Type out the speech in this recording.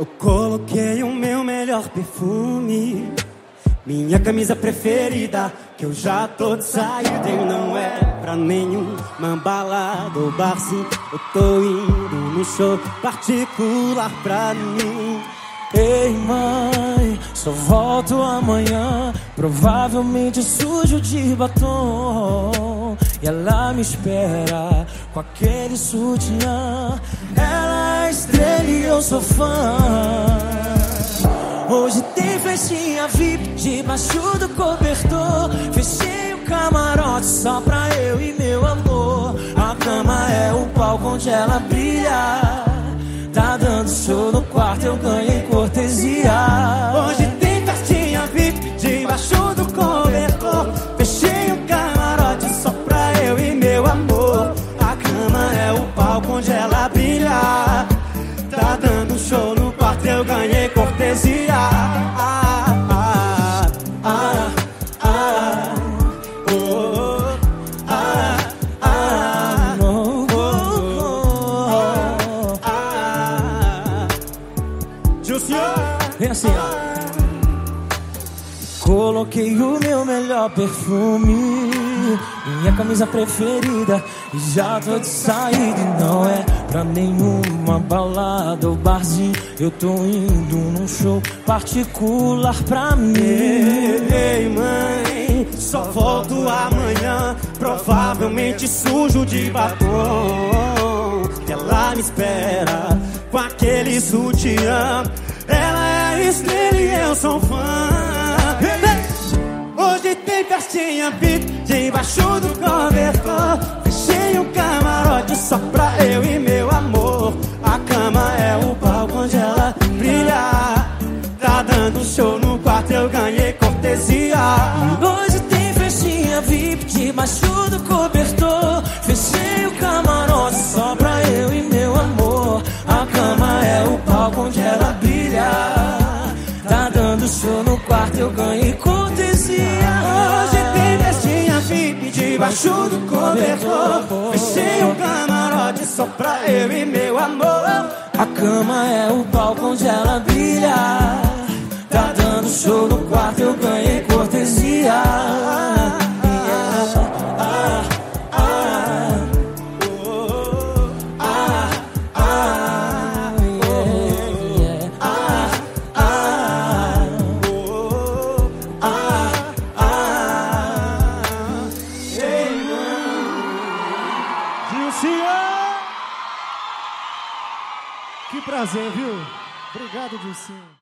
Eu coloquei o meu melhor perfume, minha camisa preferida, que eu já tô de saída não é pra nenhuma balada ou barzinho. Eu tô indo no show particular pra mim. Ei mãe, só volto amanhã, provavelmente sujo de batom. E ela me espera com aquele sutiã. É estrela e eu sou fã. Hoje tem festinha VIP debaixo do cobertor. Fechei o camarote só pra eu e meu amor. A cama é o palco onde ela brilha. Tá dando show no quarto, eu ganhei cortesia. Hoje tem festinha VIP debaixo do cobertor. Fechei o camarote só pra eu e meu amor. A cama é o palco onde ela brilha. Jussieu. Vem assim, ó. Coloquei o meu melhor perfume, minha camisa preferida. E já tô de saída e não é pra nenhuma balada ou barzinho. Eu tô indo num show particular pra mim. Ei, mãe, só volto amanhã. Provavelmente sujo de batom. Que ela me espera com aquele sutiã. Ela é estrela e eu sou fã. Hoje tem festinha VIP debaixo do cobertor. Fechei um camarote só pra eu e meu amor. A cama é o palco onde ela brilha. Tá dando show no quarto, eu ganhei cortesia. Hoje tem festinha VIP debaixo do cobertor. Debaixo do cobertor. Fechei um camarote só pra eu e meu amor. A cama é o palco onde ela brilha. Tá dando show no quarto, eu ganhei Que prazer, viu? Obrigado, Dilcinho.